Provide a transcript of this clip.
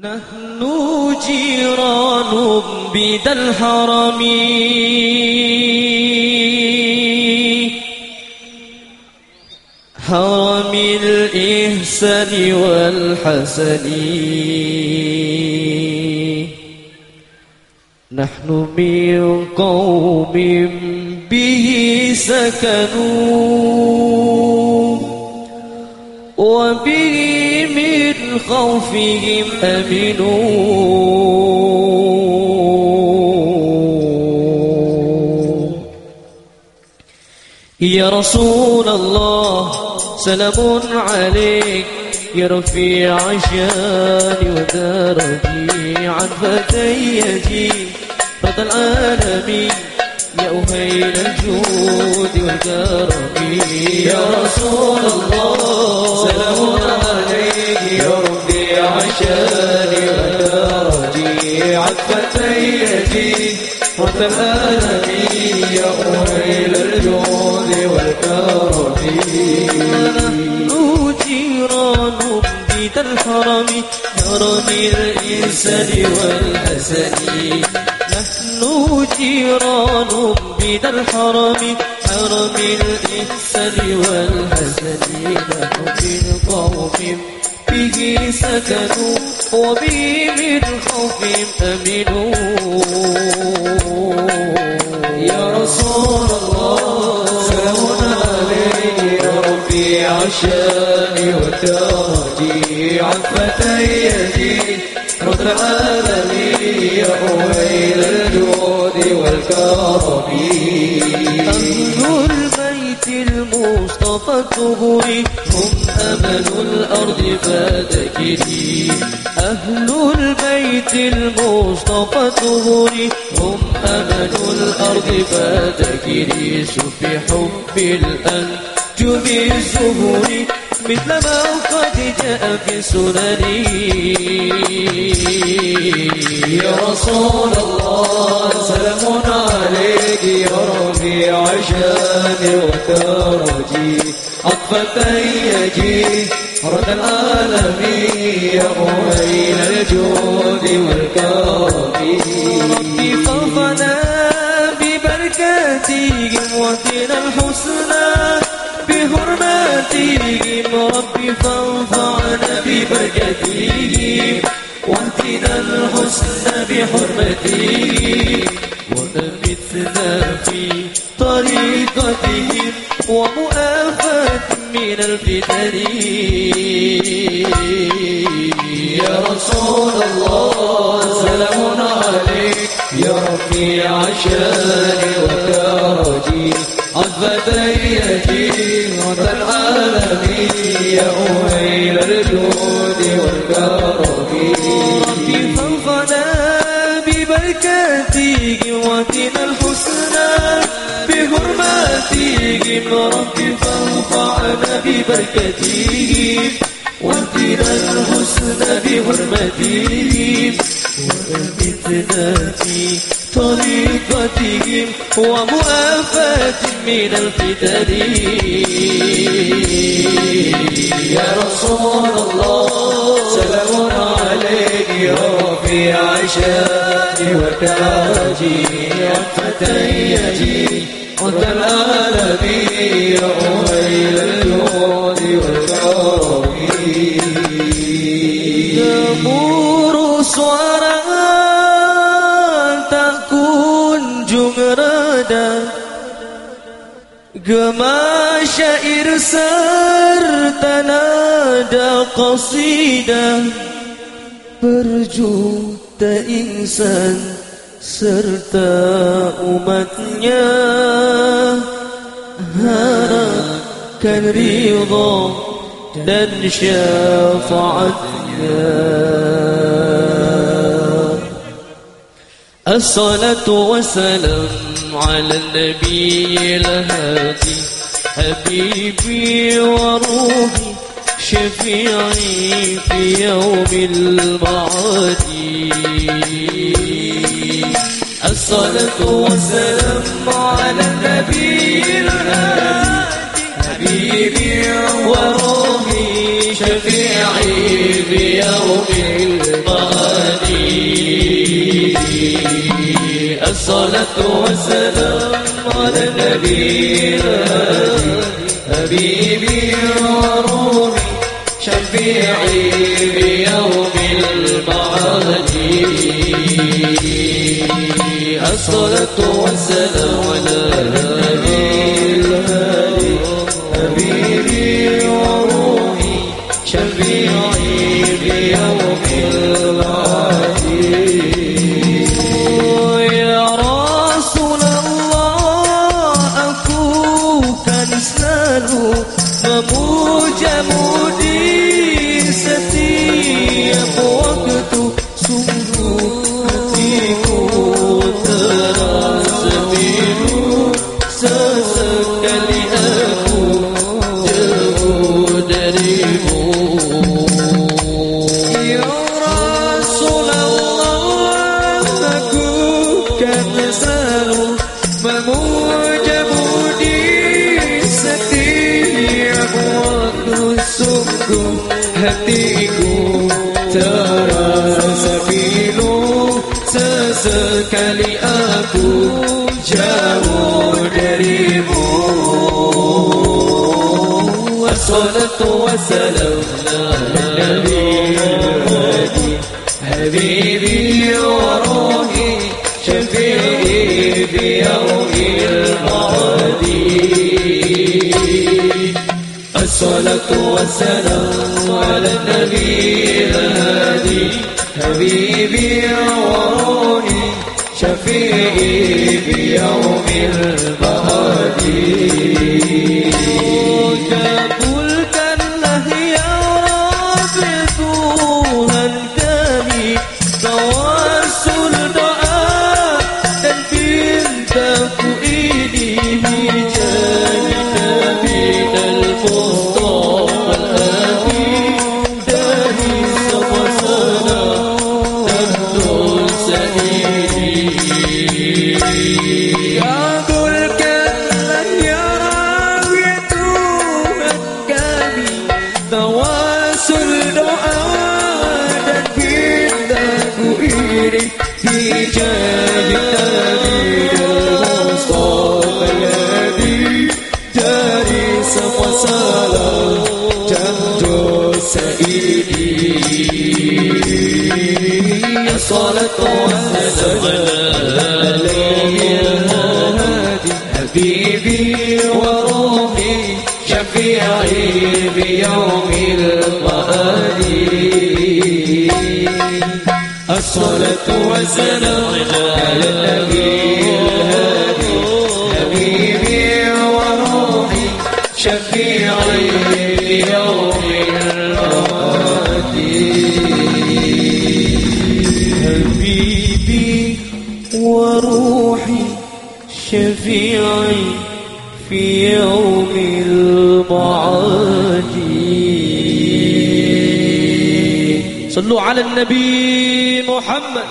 نحن جيران بدا الحرم. حرم الإحسان والحسن. نحن من قوم به سكنوا. وبه من خوفهم أمنوا. يا رسول الله سلام عليك. يا رفيع شاني ودرجي عن فتى يجي رضا العالمين يا أهيل الجود والكرم. يا رسول الله سلام عليك. يا ربي عشاني ودرجي عفة يدي العالمين يا أهيل الجود والكرم. جيران بيت الحرم. حرم الإنسان والحسن نحن جيران بيت الحرم حرم الإحسان والحسن من قوم. به سكنوا وبه من خوف أمنوا. يا رسول الله سلام عليك ربي عشاني وتاجي عفة يدي رب العالمين أهيل الجود والكرم أهل البيت المصطفى الطهور هم أمل الأرض فذكري أهل البيت المصطفى الطهور هم أمل الأرض فذكري شوف حب الأنجم الزهور مثل ما قد جاء في سنني. يا رسول الله سلام عليك يا ربي عشاني وترجي. عطفة يجي رد العالمين يا أهيل الجود والكرم. ربي فوقنا ببركاتهم وقنا الحسنى الفتن يا رسول الله سلام عليك. يا ربي عشاني وترجي عفة يدي رب العالمين. يا أهيل الجود والكرم. ربي فوقنا ببركاتهم واتنا الحسنى بحرماتهم ربي فانفعنا ببركاتهم واتنا الحسنى بحرماتهم وأمتنا في طريقتهم ومؤافاة من الفتن. يا رسول الله سلام عليك يا ربي عشاني وتاجي عفة يجي رب العالمين يا أهيل suara tak kunjung reda. Gema syair serta nada qasidah Berjuta insan serta umatnya. Harapkan ridha dan syafaatnya الصلاة والسلام على النبي الهادي حبيبي وروحي شفيعي في يوم المعاد الصلاة والسلام على النبي الهادي حبيبي وروحي شفيعي في يوم المعاد الصلاة والسلام على النبي حبيبي وروحي شفيعي بيوم المعاد الصلاة والسلام على sungguh hatiku terasa pilu sesekali aku jauh darimu والصلاة والسلام على النبي. الهادي حبيبي وروحي شفيعي في الصلاة والسلام على النبي الهادي. حبيبي وروحي شفيعي في يوم المعاد الصلاة والسلام عليه الهادي حبيبي وروحي شفيعي بيوم المآد الصلاة والسلام على النبي الهادي حبيبي وروحي شفيعي. وروحي شفيعي في يوم المعاد صلوا على النبي محمد.